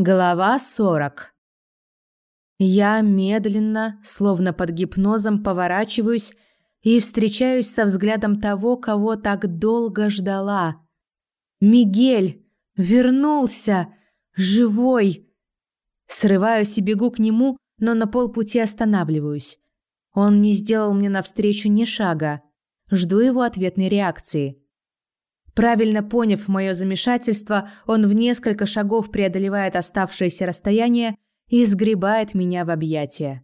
Глава 40. Я медленно, словно под гипнозом, поворачиваюсь и встречаюсь со взглядом того, кого так долго ждала. Мигель вернулся, живой. Срываюсь и бегу к нему, но на полпути останавливаюсь. Он не сделал мне навстречу ни шага. Жду его ответной реакции. Правильно поняв мое замешательство, он в несколько шагов преодолевает оставшееся расстояние и сгребает меня в объятия.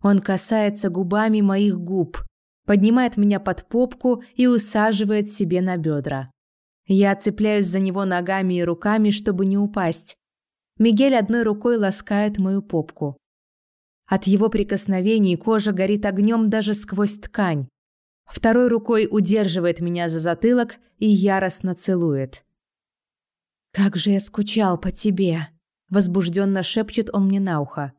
Он касается губами моих губ, поднимает меня под попку и усаживает себе на бедра. Я цепляюсь за него ногами и руками, чтобы не упасть. Мигель одной рукой ласкает мою попку. От его прикосновений кожа горит огнем даже сквозь ткань. Второй рукой удерживает меня за затылок и яростно целует. «Как же я скучал по тебе!» Возбужденно шепчет он мне на ухо.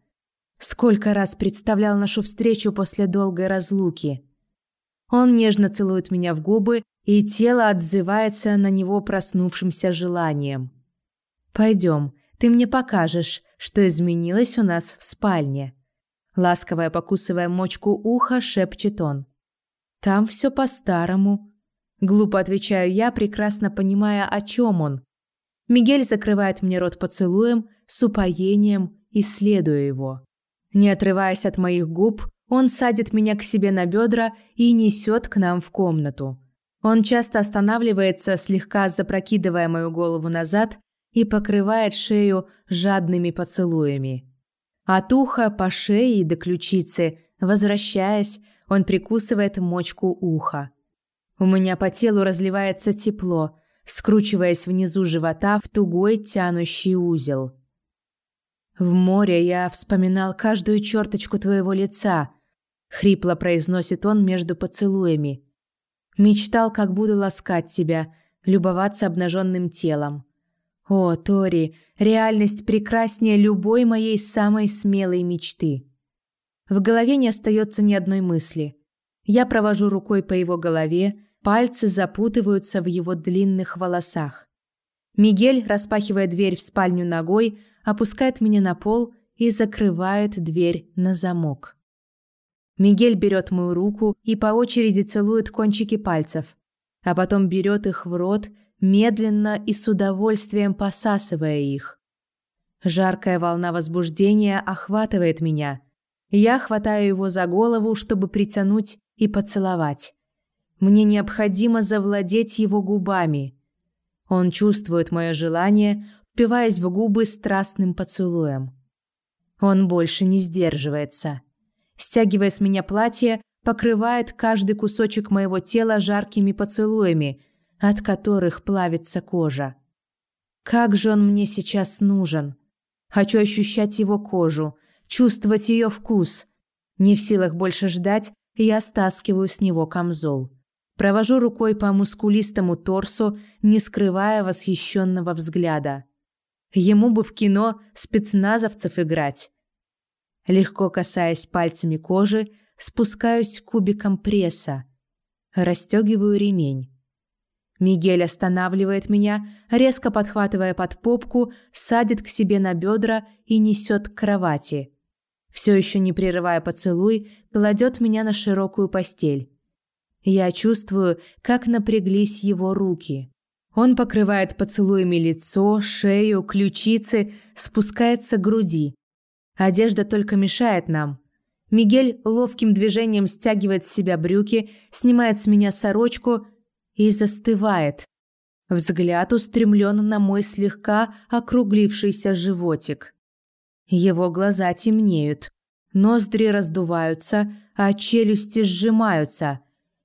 «Сколько раз представлял нашу встречу после долгой разлуки!» Он нежно целует меня в губы, и тело отзывается на него проснувшимся желанием. «Пойдем, ты мне покажешь, что изменилось у нас в спальне». Ласковая покусывая мочку уха, шепчет он. Там все по-старому. Глупо отвечаю я, прекрасно понимая, о чем он. Мигель закрывает мне рот поцелуем, с упоением, исследуя его. Не отрываясь от моих губ, он садит меня к себе на бедра и несет к нам в комнату. Он часто останавливается, слегка запрокидывая мою голову назад и покрывает шею жадными поцелуями. От уха по шее и до ключицы, возвращаясь, он прикусывает мочку уха. У меня по телу разливается тепло, скручиваясь внизу живота в тугой тянущий узел. В море я вспоминал каждую черточку твоего лица, хрипло произносит он между поцелуями. Мечтал, как буду ласкать тебя, любоваться обнаженным телом. О, Тори, реальность прекраснее любой моей самой смелой мечты. В голове не остается ни одной мысли. Я провожу рукой по его голове, пальцы запутываются в его длинных волосах. Мигель, распахивая дверь в спальню ногой, опускает меня на пол и закрывает дверь на замок. Мигель берет мою руку и по очереди целует кончики пальцев, а потом берет их в рот, медленно и с удовольствием посасывая их. Жаркая волна возбуждения охватывает меня – я хватаю его за голову, чтобы притянуть и поцеловать. Мне необходимо завладеть его губами. Он чувствует мое желание, впиваясь в губы страстным поцелуем. Он больше не сдерживается. Стягивая с меня платье, покрывает каждый кусочек моего тела жаркими поцелуями, от которых плавится кожа. Как же он мне сейчас нужен. Хочу ощущать его кожу, чувствовать ее вкус. Не в силах больше ждать, я стаскиваю с него камзол. Провожу рукой по мускулистому торсу, не скрывая восхищенного взгляда. Ему бы в кино спецназовцев играть. Легко касаясь пальцами кожи, спускаюсь к кубикам пресса. Расстегиваю ремень. Мигель останавливает меня, резко подхватывая под попку, садит к себе на бедра и несет к кровати все еще не прерывая поцелуй, кладет меня на широкую постель. Я чувствую, как напряглись его руки. Он покрывает поцелуями лицо, шею, ключицы, спускается к груди. Одежда только мешает нам. Мигель ловким движением стягивает с себя брюки, снимает с меня сорочку и застывает. Взгляд устремлен на мой слегка округлившийся животик. Его глаза темнеют, ноздри раздуваются, а челюсти сжимаются.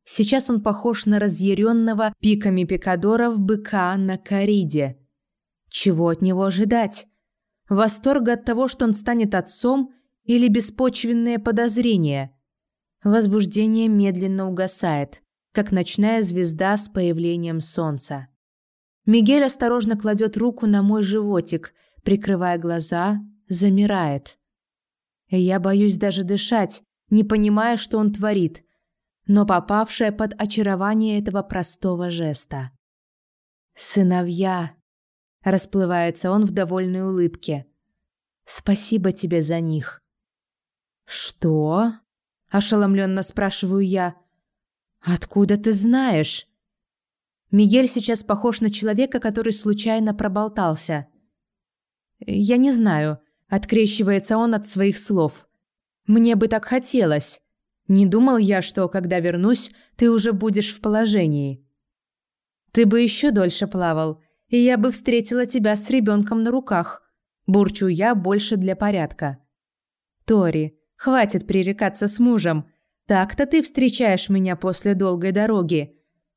Сейчас он похож на разъяренного пиками пикадоров быка на кориде. Чего от него ожидать? Восторга от того, что он станет отцом, или беспочвенные подозрения? Возбуждение медленно угасает, как ночная звезда с появлением солнца. Мигель осторожно кладет руку на мой животик, прикрывая глаза, замирает. Я боюсь даже дышать, не понимая, что он творит, но попавшая под очарование этого простого жеста. «Сыновья!» – расплывается он в довольной улыбке. Спасибо тебе за них». «Что?» – ошеломленно спрашиваю я. «Откуда ты знаешь?» Мигель сейчас похож на человека, который случайно проболтался. «Я не знаю», – открещивается он от своих слов. «Мне бы так хотелось. Не думал я, что, когда вернусь, ты уже будешь в положении. Ты бы еще дольше плавал, и я бы встретила тебя с ребенком на руках», – бурчу я больше для порядка. «Тори, хватит пререкаться с мужем. Так-то ты встречаешь меня после долгой дороги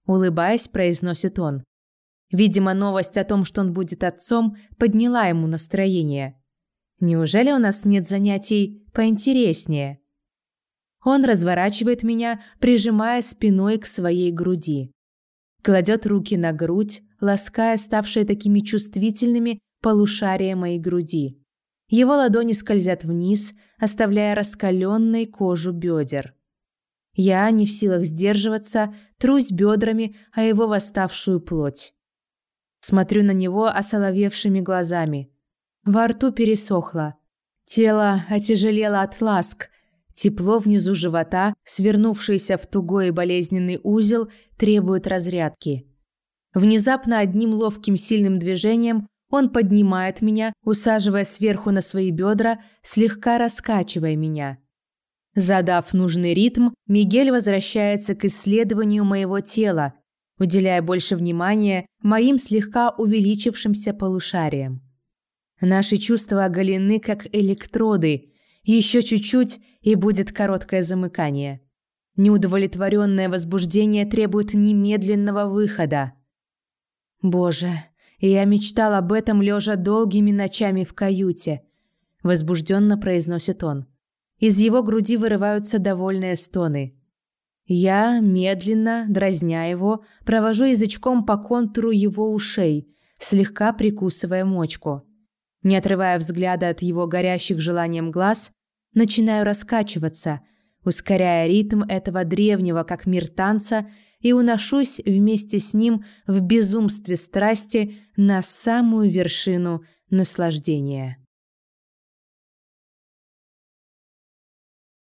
улыбаясь, произносит он. Видимо, новость о том, что он будет отцом, подняла ему настроение. Неужели у нас нет занятий поинтереснее? Он разворачивает меня, прижимая спиной к своей груди. Кладет руки на грудь, лаская ставшие такими чувствительными полушария моей груди. Его ладони скользят вниз, оставляя раскаленной кожу бедер. Я, не в силах сдерживаться, трусь бедрами о его восставшую плоть. Смотрю на него осоловевшими глазами. Во рту пересохло. Тело отяжелело от ласк. Тепло внизу живота, свернувшееся в тугой и болезненный узел, требует разрядки. Внезапно одним ловким сильным движением он поднимает меня, усаживая сверху на свои бедра, слегка раскачивая меня. Задав нужный ритм, Мигель возвращается к исследованию моего тела, уделяя больше внимания моим слегка увеличившимся полушариям. Наши чувства оголены, как электроды. Еще чуть-чуть, и будет короткое замыкание. Неудовлетворенное возбуждение требует немедленного выхода. Боже, я мечтал об этом, лежа долгими ночами в каюте. Возбужденно произносит он. Из его груди вырываются довольные стоны. Я, медленно, дразня его, провожу язычком по контуру его ушей, слегка прикусывая мочку. Не отрывая взгляда от его горящих желанием глаз, начинаю раскачиваться, ускоряя ритм этого древнего как мир танца и уношусь вместе с ним в безумстве страсти на самую вершину наслаждения.